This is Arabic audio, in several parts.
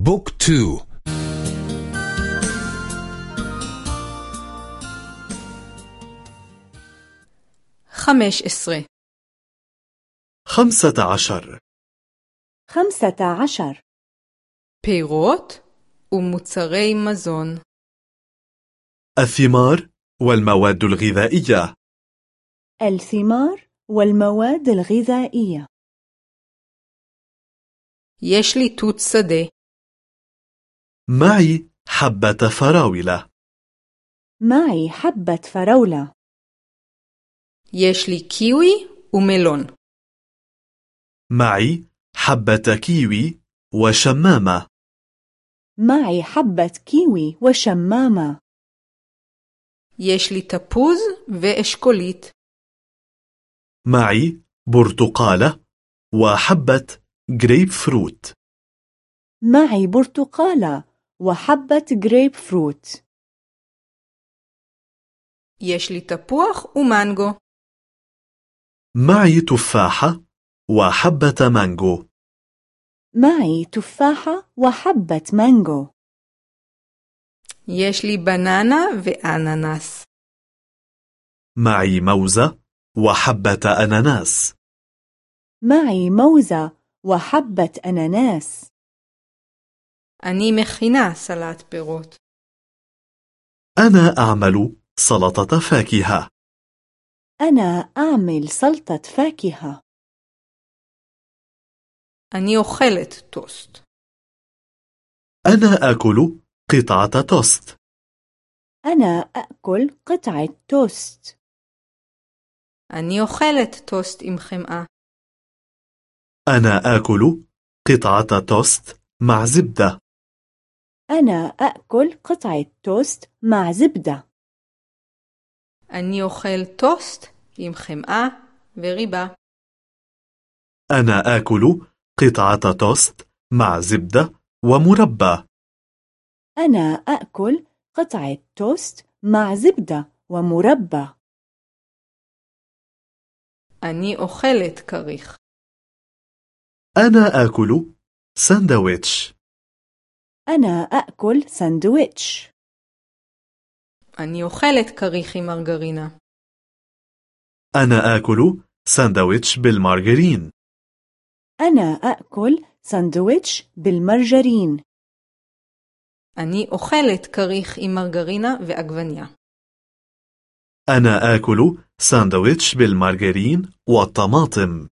بوك تو خمش إسري خمسة عشر خمسة عشر פירות ומוצרי מזון. الثمار والمواد الغذائية الثمار والمواد الغذائية יש לי תות שדה. معي حبة فراولة معي حبة فراولة יש לי קיווי ומלון. معي حبة كيوي وشمامة معي حبة كيوي وشمامة יש לי תפוז ואשכולית. معي برتقالة وحبة جريب فروت معي برتقالة وحبة جريب فروت יש לי תפוח ומנגו. معي تفاحة وحبة مانجو معي تفاحة وحبة مانجو יש לי בננה ואננס. معي موزة وحبة أناناس معي موزة وحبة أناناس אני מכינה סלט פירות. أنا أعمل سلطة فاكهة أنا أعمل سلطة فاكهة אני אוכלת טוסט. أنا آكل قطعة توست أنا أأكل قطعة توست אני אוכלת טוסט עם חמאה. أنا آكل قطعة توست مع زبدة أنا أأكل قطعة توست مع زبدة אני אוכל טוסט עם חמאה וריבה. أنا آكل قطعة توست مع زبدة ومربى أنا أأكل قطعة توست مع زبدة ومربى אני אוכלת כריך. أنا آكل ساندويتش أنا أأكل ساندويتش אני אוכלת כריך עם מרגרינה. أنا آكل ساندويتش بالمارغرين أنا أأكل ساندويتش بالمرجرين אני אוכלת כריך עם מרגרינה ועגבניה. أنا آكل ساندويتش بالمارغرين والطماطم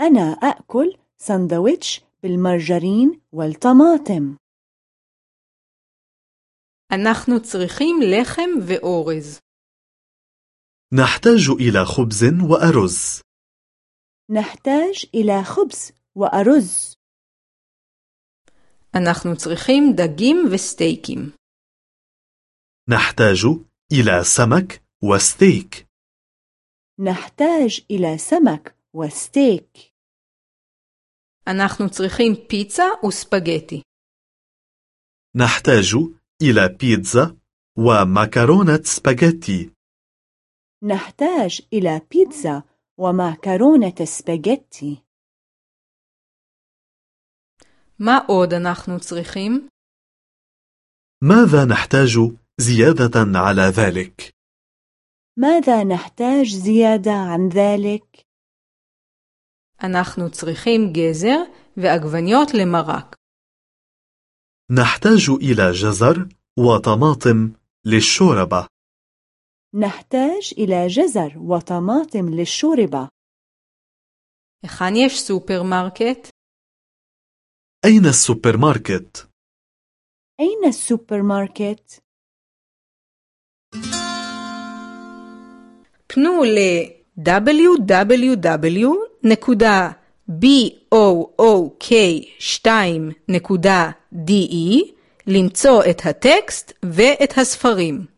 أنا أأكل ساندويتش بالمرجرين والطماطم אנחנו צריכים לחם ואורז. نحتاج إلى خبز وأرز نحتاج إلى خبز وأرز אנחנו צריכים דגים וסטייקים. نحتاج إلى سمك وستيك نحتاج إلى سمك وستيك אנחנו צריכים פיצה וספגטי. نحتاج إلى بيتزا ومكرونة سباجيتي نحتاج إلى بيتزا ومعكرونة سباجيتي מה עוד אנחנו צריכים? ماذا نحتاج زيادة على ذلك؟ ماذا نحتاج زيادة عن ذلك؟ אנחנו צריכים גזר ועגבניות למרק. نحتاج إلى جزر وطماطم للشوربة نحتاج إلى جزر وطماطم للشوربة היכן יש סופרמרקט? أين السوبر ماركت؟ أين السوبر ماركت؟ פנו ל-www.book2.de למצוא את הטקסט ואת הספרים.